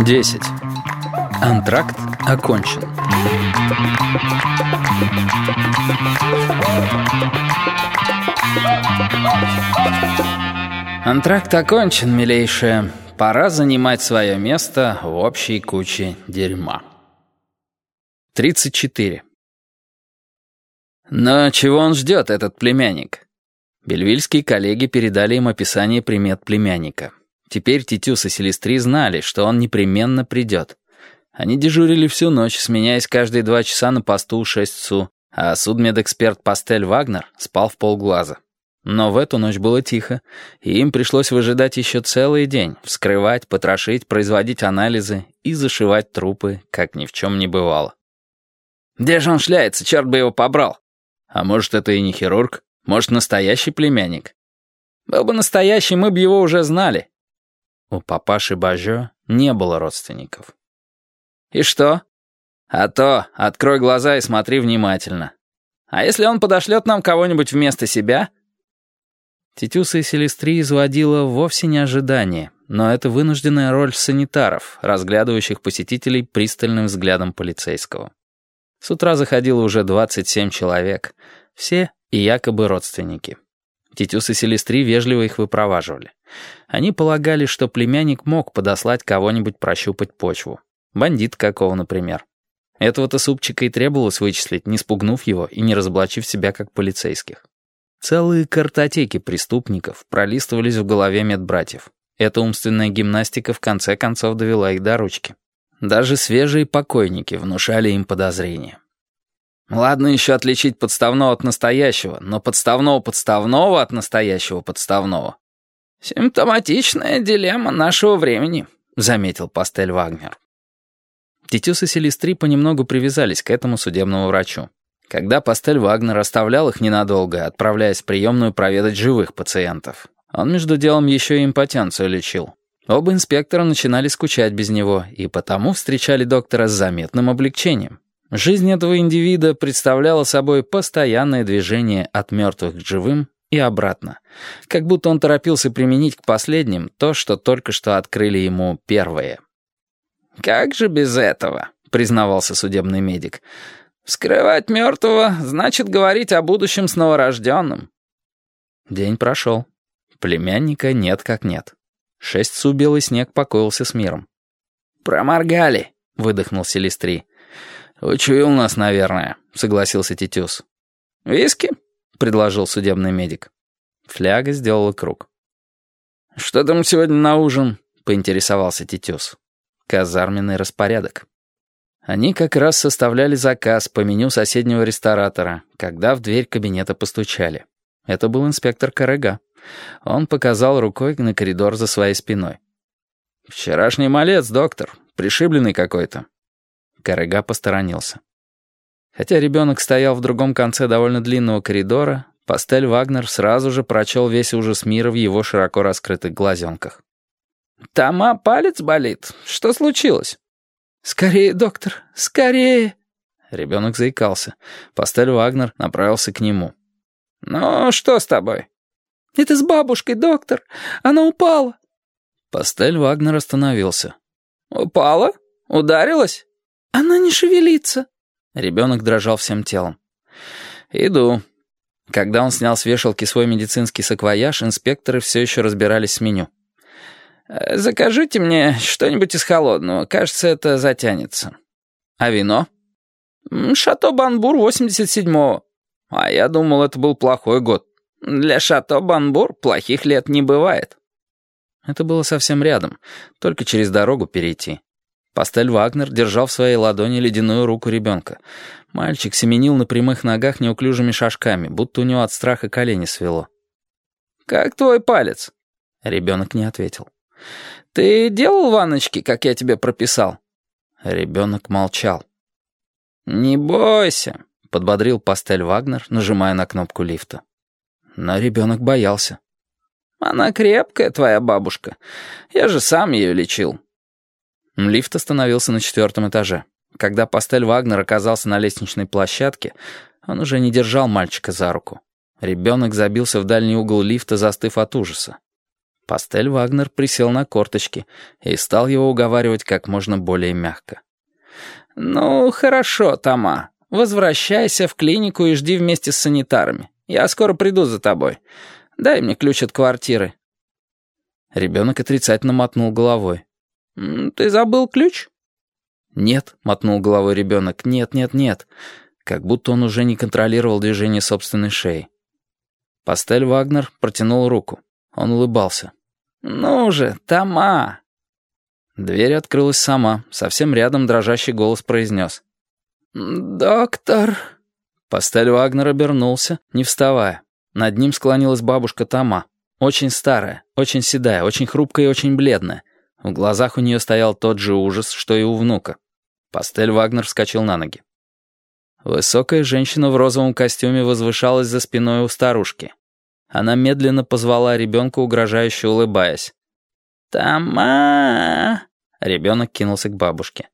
10. Антракт окончен. Антракт окончен, милейшая. Пора занимать свое место в общей куче дерьма. 34. Но чего он ждет, этот племянник? Бельвильские коллеги передали им описание примет племянника. Теперь Титюс и Селестри знали, что он непременно придет. Они дежурили всю ночь, сменяясь каждые два часа на посту у шесть а судмедэксперт Пастель Вагнер спал в полглаза. Но в эту ночь было тихо, и им пришлось выжидать еще целый день, вскрывать, потрошить, производить анализы и зашивать трупы, как ни в чем не бывало. «Где же он шляется? Черт бы его побрал!» «А может, это и не хирург? Может, настоящий племянник?» «Был бы настоящий, мы бы его уже знали». У папаши Бажо не было родственников. «И что?» «А то, открой глаза и смотри внимательно. А если он подошлет нам кого-нибудь вместо себя?» Тетюса и Селестри изводила вовсе не ожидание, но это вынужденная роль санитаров, разглядывающих посетителей пристальным взглядом полицейского. С утра заходило уже 27 человек, все и якобы родственники. Тетюс и Селестри вежливо их выпроваживали. Они полагали, что племянник мог подослать кого-нибудь прощупать почву. Бандит какого, например. Этого-то супчика и требовалось вычислить, не спугнув его и не разоблачив себя как полицейских. Целые картотеки преступников пролистывались в голове медбратьев. Эта умственная гимнастика в конце концов довела их до ручки. Даже свежие покойники внушали им подозрения. Ладно еще отличить подставного от настоящего, но подставного подставного от настоящего подставного. «Симптоматичная дилемма нашего времени», — заметил Пастель Вагнер. Титюс и Селестри понемногу привязались к этому судебному врачу. Когда Пастель Вагнер оставлял их ненадолго, отправляясь в приемную проведать живых пациентов, он между делом еще и импотенцию лечил. Оба инспектора начинали скучать без него, и потому встречали доктора с заметным облегчением. Жизнь этого индивида представляла собой постоянное движение от мертвых к живым и обратно, как будто он торопился применить к последним то, что только что открыли ему первые. «Как же без этого?» — признавался судебный медик. «Вскрывать мертвого значит говорить о будущем с новорожденным». День прошел. Племянника нет как нет. Шесть су белый снег покоился с миром. «Проморгали», — выдохнул Селестри. «Учуял нас, наверное», — согласился Титюс. «Виски?» — предложил судебный медик. Фляга сделала круг. «Что там сегодня на ужин?» — поинтересовался Титюс. Казарменный распорядок. Они как раз составляли заказ по меню соседнего ресторатора, когда в дверь кабинета постучали. Это был инспектор Карега. Он показал рукой на коридор за своей спиной. «Вчерашний малец, доктор. Пришибленный какой-то». Карега посторонился. Хотя ребенок стоял в другом конце довольно длинного коридора, Пастель Вагнер сразу же прочел весь ужас мира в его широко раскрытых глазенках. «Тома палец болит. Что случилось?» «Скорее, доктор, скорее!» Ребенок заикался. Пастель Вагнер направился к нему. «Ну, что с тобой?» «Это с бабушкой, доктор. Она упала». Пастель Вагнер остановился. «Упала? Ударилась?» «Она не шевелится». Ребенок дрожал всем телом. «Иду». Когда он снял с вешалки свой медицинский саквояж, инспекторы все еще разбирались с меню. Э, «Закажите мне что-нибудь из холодного. Кажется, это затянется». «А вино?» «Шато Банбур 87-го». «А я думал, это был плохой год. Для Шато Банбур плохих лет не бывает». Это было совсем рядом, только через дорогу перейти. Пастель Вагнер держал в своей ладони ледяную руку ребенка. Мальчик семенил на прямых ногах неуклюжими шажками, будто у него от страха колени свело. «Как твой палец?» Ребенок не ответил. «Ты делал ванночки, как я тебе прописал?» Ребенок молчал. «Не бойся», — подбодрил пастель Вагнер, нажимая на кнопку лифта. Но ребенок боялся. «Она крепкая, твоя бабушка. Я же сам ее лечил». Лифт остановился на четвертом этаже. Когда пастель Вагнер оказался на лестничной площадке, он уже не держал мальчика за руку. Ребенок забился в дальний угол лифта, застыв от ужаса. Пастель Вагнер присел на корточки и стал его уговаривать как можно более мягко. «Ну, хорошо, Тома. Возвращайся в клинику и жди вместе с санитарами. Я скоро приду за тобой. Дай мне ключ от квартиры». Ребенок отрицательно мотнул головой. «Ты забыл ключ?» «Нет», — мотнул головой ребенок, — «нет, нет, нет». Как будто он уже не контролировал движение собственной шеи. Пастель Вагнер протянул руку. Он улыбался. «Ну же, Тома!» Дверь открылась сама. Совсем рядом дрожащий голос произнес. «Доктор...» Пастель Вагнер обернулся, не вставая. Над ним склонилась бабушка Тома. Очень старая, очень седая, очень хрупкая и очень бледная. В глазах у нее стоял тот же ужас, что и у внука. Пастель Вагнер вскочил на ноги. Высокая женщина в розовом костюме возвышалась за спиной у старушки. Она медленно позвала ребенка, угрожающе улыбаясь. «Тома!» Ребенок кинулся к бабушке.